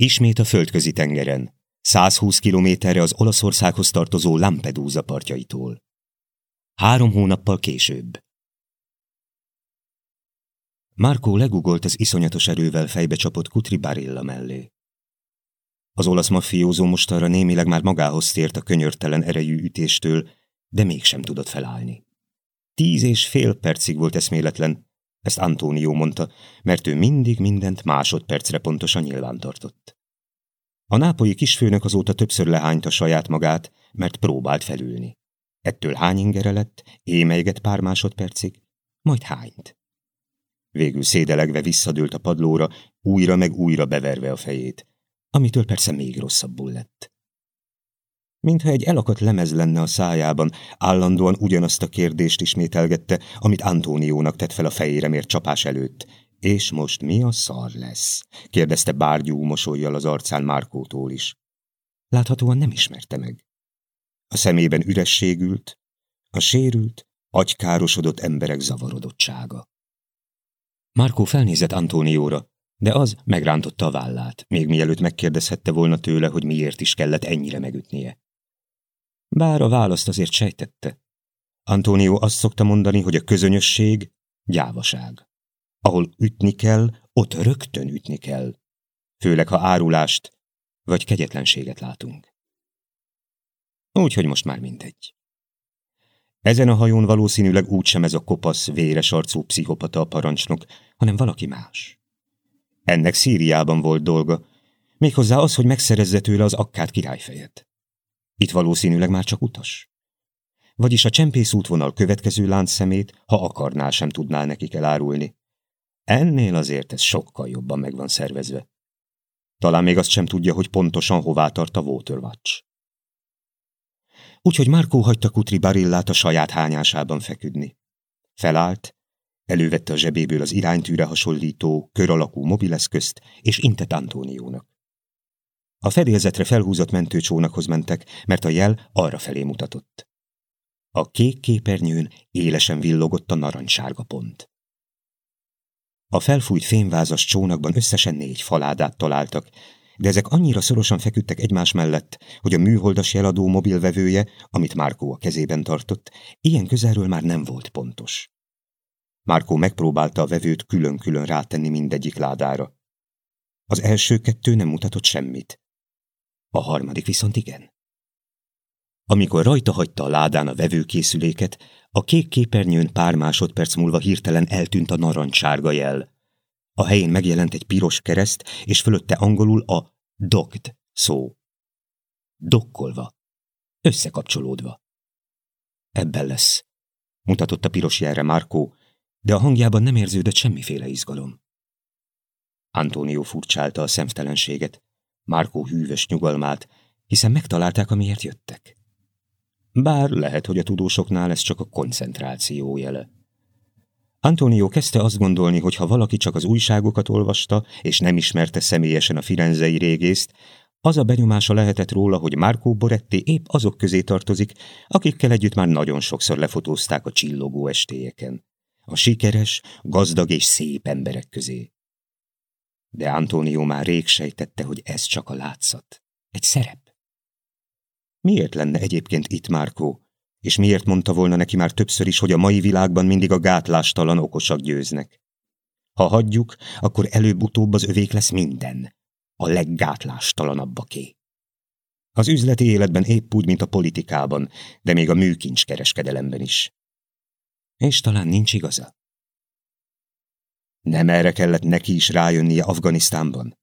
Ismét a földközi tengeren, 120 kilométerre az Olaszországhoz tartozó Lampedusa partjaitól. Három hónappal később. Márkó legugolt az iszonyatos erővel fejbe csapott Kutri Barilla mellé. Az olasz mafiózó mostanra némileg már magához tért a könyörtelen erejű ütéstől, de mégsem tudott felállni. Tíz és fél percig volt eszméletlen, ezt Antónió mondta, mert ő mindig mindent másodpercre pontosan nyilvántartott. A nápolyi kisfőnök azóta többször lehányta saját magát, mert próbált felülni. Ettől hány ingere lett, émeiget pár másodpercig, majd hányt. Végül szédelegve visszadőlt a padlóra, újra meg újra beverve a fejét, amitől persze még rosszabbul lett. Mintha egy elakadt lemez lenne a szájában, állandóan ugyanazt a kérdést ismételgette, amit Antóniónak tett fel a fejére mért csapás előtt. És most mi a szar lesz? kérdezte bárgyú mosolyjal az arcán Márkótól is. Láthatóan nem ismerte meg. A szemében ürességült, a sérült, agykárosodott emberek zavarodottsága. Márkó felnézett Antónióra, de az megrántotta a vállát, még mielőtt megkérdezhette volna tőle, hogy miért is kellett ennyire megütnie. Bár a választ azért sejtette. Antónió azt szokta mondani, hogy a közönösség gyávaság. Ahol ütni kell, ott rögtön ütni kell. Főleg, ha árulást vagy kegyetlenséget látunk. Úgyhogy most már mindegy. Ezen a hajón valószínűleg úgysem ez a kopasz, véres arcú pszichopata a parancsnok, hanem valaki más. Ennek Szíriában volt dolga, méghozzá az, hogy megszerezze tőle az akkát királyfejet. Itt valószínűleg már csak utas. Vagyis a csempész útvonal következő láncszemét, ha akarná, sem tudná nekik elárulni. Ennél azért ez sokkal jobban meg van szervezve. Talán még azt sem tudja, hogy pontosan hová tart a Waterwatch. Úgyhogy Márkó hagyta Kutri Barillát a saját hányásában feküdni. Felállt, elővette a zsebéből az iránytűre hasonlító, kör alakú mobileszközt, és intett Antóniónak. A fedélzetre felhúzott mentőcsónakhoz mentek, mert a jel arra felé mutatott. A kék képernyőn élesen villogott a narancssárga pont. A felfújt fémvázas csónakban összesen négy faládát találtak, de ezek annyira szorosan feküdtek egymás mellett, hogy a műholdas jeladó mobilvevője, amit Márkó a kezében tartott, ilyen közelről már nem volt pontos. Márkó megpróbálta a vevőt külön-külön rátenni mindegyik ládára. Az első kettő nem mutatott semmit. A harmadik viszont igen. Amikor rajta hagyta a ládán a vevőkészüléket, a kék képernyőn pár másodperc múlva hirtelen eltűnt a narancssárga jel. A helyén megjelent egy piros kereszt, és fölötte angolul a docked szó. Dokkolva. Összekapcsolódva. Ebben lesz, mutatott a piros jelre Márkó, de a hangjában nem érződött semmiféle izgalom. Antonio furcsálta a szemtelenséget. Márkó hűvös nyugalmát, hiszen megtalálták, amiért jöttek. Bár lehet, hogy a tudósoknál ez csak a koncentráció jele. Antonio kezdte azt gondolni, hogy ha valaki csak az újságokat olvasta, és nem ismerte személyesen a firenzei régészt, az a benyomása lehetett róla, hogy Márkó Boretti épp azok közé tartozik, akikkel együtt már nagyon sokszor lefotózták a csillogó estélyeken. A sikeres, gazdag és szép emberek közé. De Antonio már rég sejtette, hogy ez csak a látszat. Egy szerep. Miért lenne egyébként itt Márkó? És miért mondta volna neki már többször is, hogy a mai világban mindig a gátlástalan okosak győznek? Ha hagyjuk, akkor előbb-utóbb az övék lesz minden. A leggátlástalanabbbaké. Az üzleti életben épp úgy, mint a politikában, de még a műkincs kereskedelemben is. És talán nincs igaza. Nem erre kellett neki is rájönnie Afganisztánban?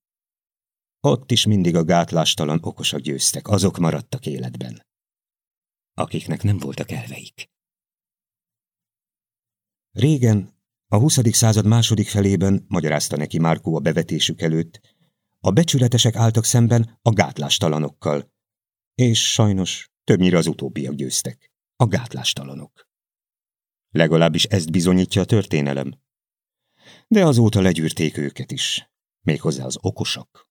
Ott is mindig a gátlástalan okosak győztek, azok maradtak életben. Akiknek nem voltak elveik. Régen, a 20. század második felében, magyarázta neki Márkó a bevetésük előtt, a becsületesek álltak szemben a gátlástalanokkal. És sajnos többnyire az utóbbiak győztek. A gátlástalanok. Legalábbis ezt bizonyítja a történelem de azóta legyűrték őket is, méghozzá az okosak.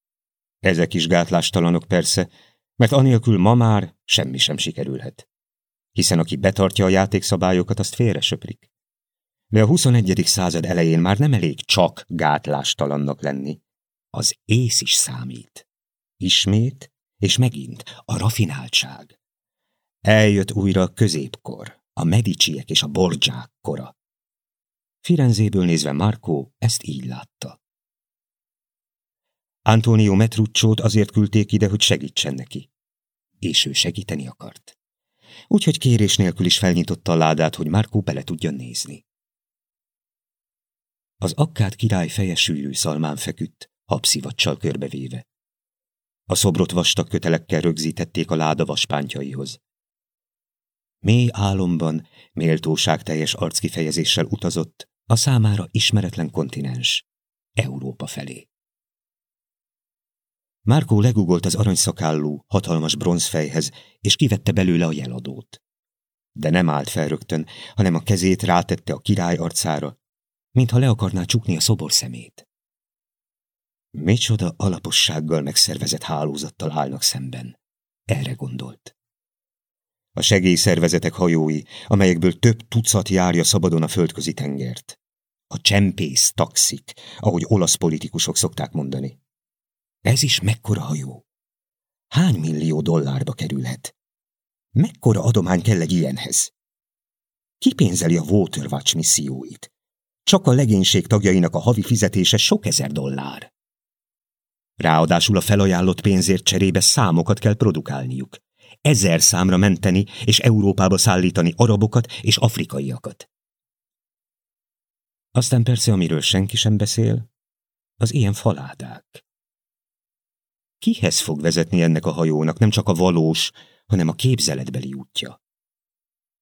Ezek is gátlástalanok persze, mert anélkül ma már semmi sem sikerülhet. Hiszen aki betartja a játékszabályokat, azt félre söprik. De a 21. század elején már nem elég csak gátlástalannak lenni. Az ész is számít. Ismét, és megint a rafináltság. Eljött újra a középkor, a mediciek és a bordzsák kora. Firenzéből nézve Marco ezt így látta. Antonio Metrucciót azért küldték ide, hogy segítsen neki. És ő segíteni akart. Úgyhogy kérés nélkül is felnyitotta a ládát, hogy Marco bele tudjon nézni. Az akkát király feje sűrű szalmán feküdt, habszivacsal körbevéve. A szobrot vastag kötelekkel rögzítették a láda vaspántjaihoz. Mély álomban, méltóság teljes arckifejezéssel utazott a számára ismeretlen kontinens, Európa felé. Márkó legugolt az aranyszakállú, hatalmas bronzfejhez, és kivette belőle a jeladót. De nem állt fel rögtön, hanem a kezét rátette a király arcára, mintha le akarná csukni a szobor szemét. Micsoda alapossággal megszervezett hálózattal állnak szemben. Erre gondolt. A segélyszervezetek hajói, amelyekből több tucat járja szabadon a földközi tengert. A csempész taxik, ahogy olasz politikusok szokták mondani. Ez is mekkora hajó? Hány millió dollárba kerülhet? Mekkora adomány kell egy ilyenhez? Ki pénzeli a Waterwatch misszióit? Csak a legénység tagjainak a havi fizetése sok ezer dollár. Ráadásul a felajánlott pénzért cserébe számokat kell produkálniuk. Ezer számra menteni és Európába szállítani arabokat és afrikaiakat. Aztán persze, amiről senki sem beszél, az ilyen faládák. Kihez fog vezetni ennek a hajónak nem csak a valós, hanem a képzeletbeli útja?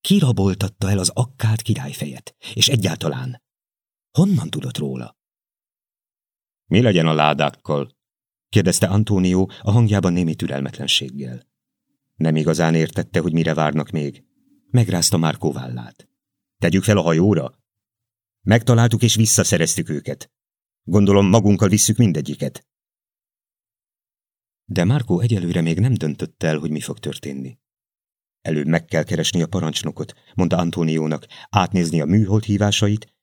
Ki raboltatta el az akkát királyfejet, és egyáltalán honnan tudott róla? Mi legyen a ládákkal? kérdezte Antónió a hangjában némi türelmetlenséggel. Nem igazán értette, hogy mire várnak még. Megrázta Márkó vállát. Tegyük fel a hajóra? Megtaláltuk és visszaszereztük őket. Gondolom magunkkal visszük mindegyiket. De Márkó egyelőre még nem döntött el, hogy mi fog történni. Előbb meg kell keresni a parancsnokot, mondta Antóniónak, átnézni a műhold hívásait,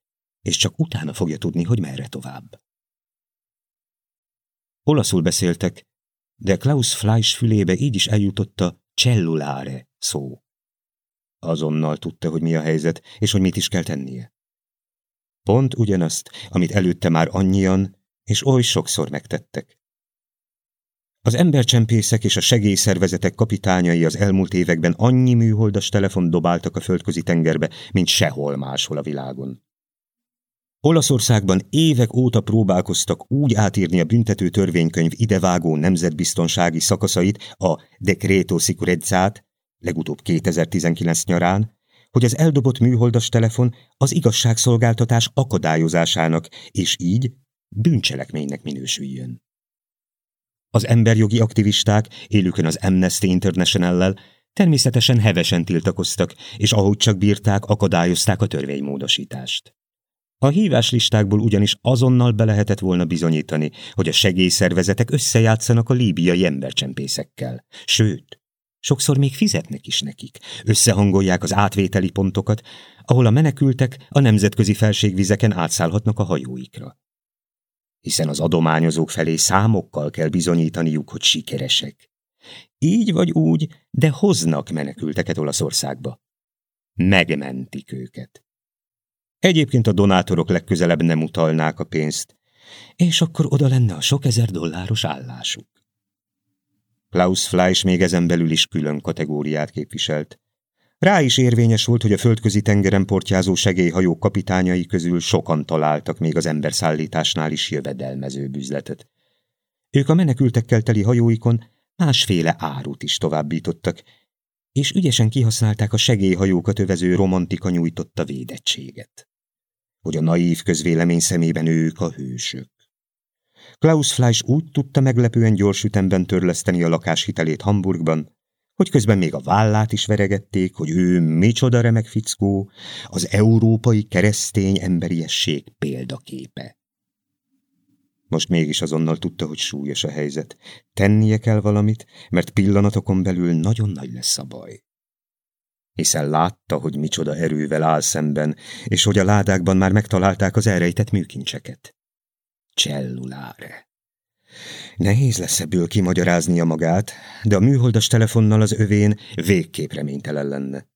és csak utána fogja tudni, hogy merre tovább. Olaszul beszéltek, de Klaus Fleisch fülébe így is eljutott a cellulare szó. Azonnal tudta, hogy mi a helyzet, és hogy mit is kell tennie. Pont ugyanazt, amit előtte már annyian, és oly sokszor megtettek. Az embercsempészek és a segélyszervezetek kapitányai az elmúlt években annyi műholdas telefon dobáltak a földközi tengerbe, mint sehol máshol a világon. Olaszországban évek óta próbálkoztak úgy átírni a büntető törvénykönyv idevágó nemzetbiztonsági szakaszait, a Decreto Sicurezzát, legutóbb 2019 nyarán, hogy az eldobott műholdas telefon az igazságszolgáltatás akadályozásának, és így bűncselekménynek minősüljön. Az emberjogi aktivisták, élükön az Amnesty International-lel, természetesen hevesen tiltakoztak, és ahogy csak bírták, akadályozták a törvénymódosítást. A híváslistákból ugyanis azonnal be lehetett volna bizonyítani, hogy a segélyszervezetek összejátszanak a líbiai embercsempészekkel. Sőt, sokszor még fizetnek is nekik. Összehangolják az átvételi pontokat, ahol a menekültek a nemzetközi felségvizeken átszállhatnak a hajóikra hiszen az adományozók felé számokkal kell bizonyítaniuk, hogy sikeresek. Így vagy úgy, de hoznak menekülteket Olaszországba. Megmentik őket. Egyébként a donátorok legközelebb nem utalnák a pénzt, és akkor oda lenne a sok ezer dolláros állásuk. Klaus Fleisch még ezen belül is külön kategóriát képviselt. Rá is érvényes volt, hogy a földközi tengeren portyázó segélyhajó kapitányai közül sokan találtak még az emberszállításnál is jövedelmező üzletet. Ők a menekültekkel teli hajóikon másféle árut is továbbítottak, és ügyesen kihasználták a segélyhajókat övező romantika nyújtotta védettséget. Hogy a naív közvélemény szemében ők a hősök. Klaus Fleisch úgy tudta meglepően gyors ütemben törleszteni a lakáshitelét Hamburgban, hogy közben még a vállát is veregették, hogy ő micsoda remek fickó, az európai keresztény emberiesség példaképe. Most mégis azonnal tudta, hogy súlyos a helyzet. Tennie kell valamit, mert pillanatokon belül nagyon nagy lesz a baj. Hiszen látta, hogy micsoda erővel áll szemben, és hogy a ládákban már megtalálták az elrejtett műkincseket. Celluláre. Nehéz lesz ebből kimagyaráznia magát, de a műholdas telefonnal az övén végképp reménytelen lenne.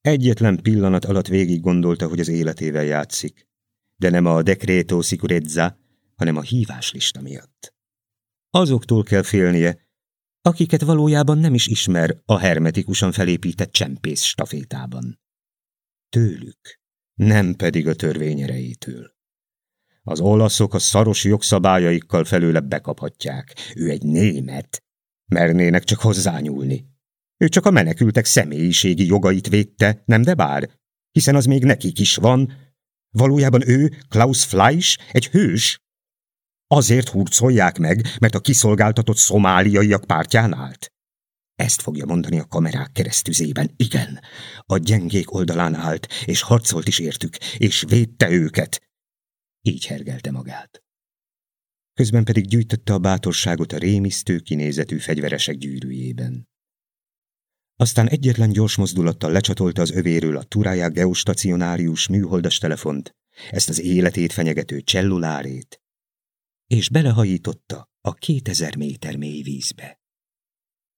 Egyetlen pillanat alatt végig gondolta, hogy az életével játszik, de nem a decreto sicurezza, hanem a híváslista miatt. Azoktól kell félnie, akiket valójában nem is ismer a hermetikusan felépített csempész stafétában. Tőlük, nem pedig a törvény erejétől. Az olaszok a szaros jogszabályaikkal felőle bekaphatják. Ő egy német. Mernének csak hozzányúlni. Ő csak a menekültek személyiségi jogait védte, nem de bár? Hiszen az még nekik is van. Valójában ő, Klaus Fleisch, egy hős. Azért hurcolják meg, mert a kiszolgáltatott szomáliaiak pártján állt. Ezt fogja mondani a kamerák keresztüzében. Igen, a gyengék oldalán állt, és harcolt is értük, és védte őket. Így hergelte magát. Közben pedig gyűjtötte a bátorságot a rémisztő kinézetű fegyveresek gyűrűjében. Aztán egyetlen gyors mozdulattal lecsatolta az övéről a Turája geostacionárius műholdas telefont, ezt az életét fenyegető cellulárét, és belehajította a kétezer méter mély vízbe.